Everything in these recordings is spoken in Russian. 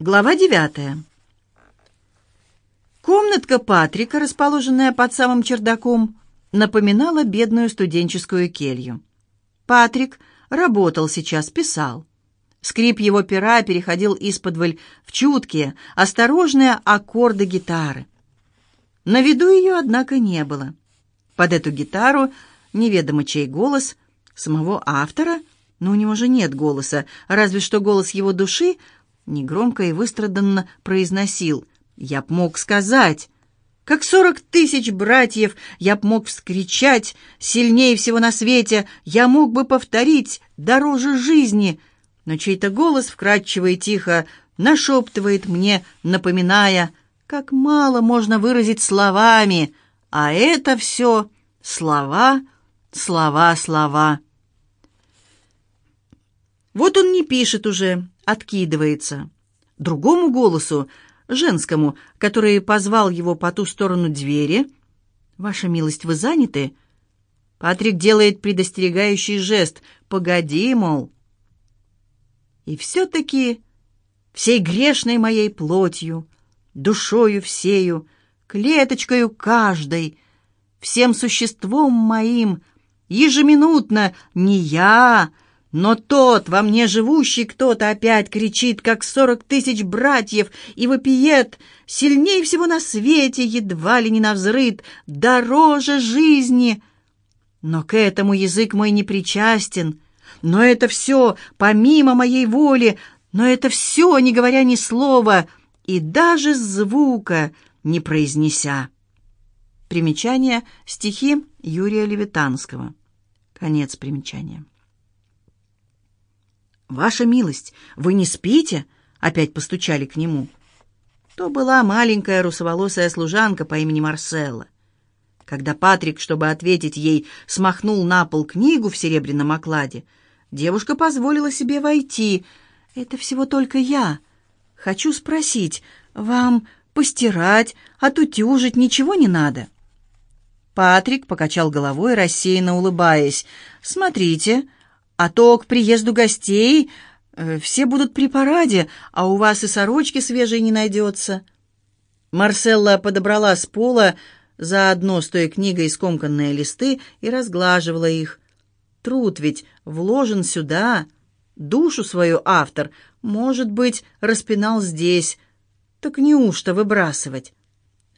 Глава девятая. Комнатка Патрика, расположенная под самым чердаком, напоминала бедную студенческую келью. Патрик работал сейчас, писал. Скрип его пера переходил из-под в чуткие, осторожные аккорды гитары. На виду ее, однако, не было. Под эту гитару неведомо чей голос, самого автора, но у него же нет голоса, разве что голос его души — негромко и выстраданно произносил. «Я б мог сказать, как сорок тысяч братьев, я б мог вскричать, сильнее всего на свете, я мог бы повторить, дороже жизни». Но чей-то голос вкрадчиво и тихо нашептывает мне, напоминая, как мало можно выразить словами, а это все слова, слова, слова. Вот он не пишет уже, откидывается. Другому голосу, женскому, который позвал его по ту сторону двери, «Ваша милость, вы заняты?» Патрик делает предостерегающий жест. «Погоди, мол». И все-таки всей грешной моей плотью, душою всею, клеточкою каждой, всем существом моим, ежеминутно не я, но тот, во мне живущий кто-то опять кричит, как сорок тысяч братьев, и вопиет, сильнее всего на свете, едва ли не навзрыд, дороже жизни. Но к этому язык мой не причастен, но это все помимо моей воли, но это все, не говоря ни слова, и даже звука не произнеся. Примечание стихи Юрия Левитанского. Конец примечания. «Ваша милость, вы не спите?» — опять постучали к нему. То была маленькая русоволосая служанка по имени Марселла. Когда Патрик, чтобы ответить ей, смахнул на пол книгу в серебряном окладе, девушка позволила себе войти. «Это всего только я. Хочу спросить, вам постирать, отутюжить ничего не надо?» Патрик покачал головой, рассеянно улыбаясь. «Смотрите, а то к приезду гостей э, все будут при параде, а у вас и сорочки свежей не найдется». Марселла подобрала с пола заодно с той книгой скомканные листы и разглаживала их. Труд ведь вложен сюда, душу свою автор, может быть, распинал здесь. Так неужто выбрасывать?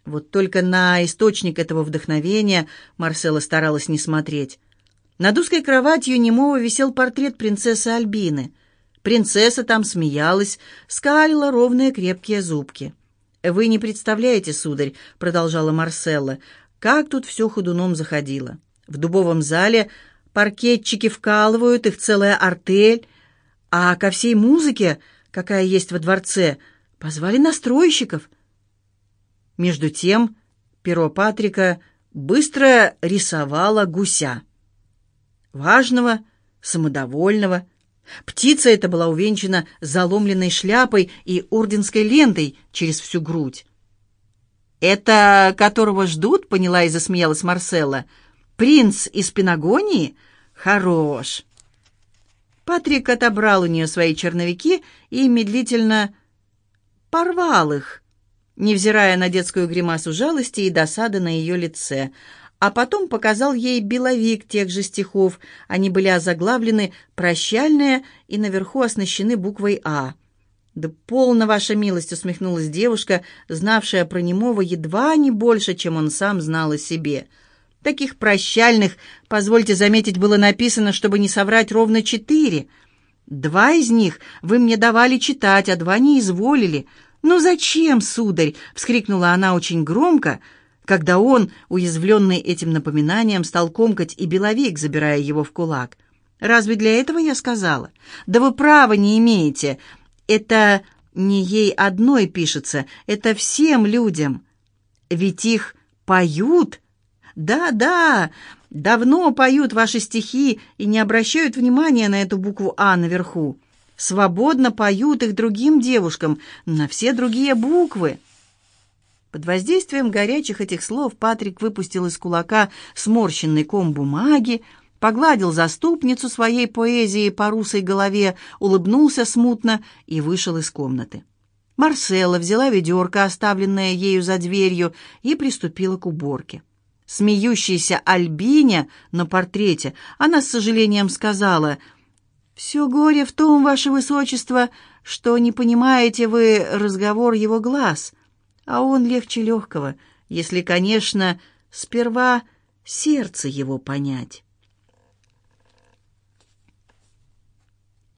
Вот только на источник этого вдохновения Марселла старалась не смотреть. Над узкой кроватью немого висел портрет принцессы Альбины. Принцесса там смеялась, скалила ровные крепкие зубки. «Вы не представляете, сударь», — продолжала Марселла, — «как тут все ходуном заходило. В дубовом зале паркетчики вкалывают, их целая артель, а ко всей музыке, какая есть во дворце, позвали настройщиков». Между тем перо Патрика быстро рисовало гуся важного, самодовольного. Птица эта была увенчана заломленной шляпой и орденской лентой через всю грудь. «Это которого ждут?» — поняла и засмеялась Марселла. «Принц из Пенагонии? Хорош!» Патрик отобрал у нее свои черновики и медлительно порвал их, невзирая на детскую гримасу жалости и досады на ее лице — а потом показал ей беловик тех же стихов. Они были озаглавлены «Прощальные» и наверху оснащены буквой «А». «Да полно, ваша милость!» — усмехнулась девушка, знавшая про немого едва не больше, чем он сам знал о себе. «Таких прощальных, позвольте заметить, было написано, чтобы не соврать ровно четыре. Два из них вы мне давали читать, а два не изволили. Ну зачем, сударь?» — вскрикнула она очень громко — когда он, уязвленный этим напоминанием, стал комкать и беловик, забирая его в кулак. «Разве для этого я сказала? Да вы права не имеете. Это не ей одной пишется, это всем людям. Ведь их поют. Да-да, давно поют ваши стихи и не обращают внимания на эту букву «А» наверху. Свободно поют их другим девушкам на все другие буквы». Под воздействием горячих этих слов Патрик выпустил из кулака сморщенный ком бумаги, погладил заступницу своей поэзии по русой голове, улыбнулся смутно и вышел из комнаты. Марселла взяла ведерко, оставленное ею за дверью, и приступила к уборке. Смеющейся Альбине на портрете она с сожалением сказала, «Все горе в том, ваше высочество, что не понимаете вы разговор его глаз, а он легче легкого, если, конечно, сперва сердце его понять».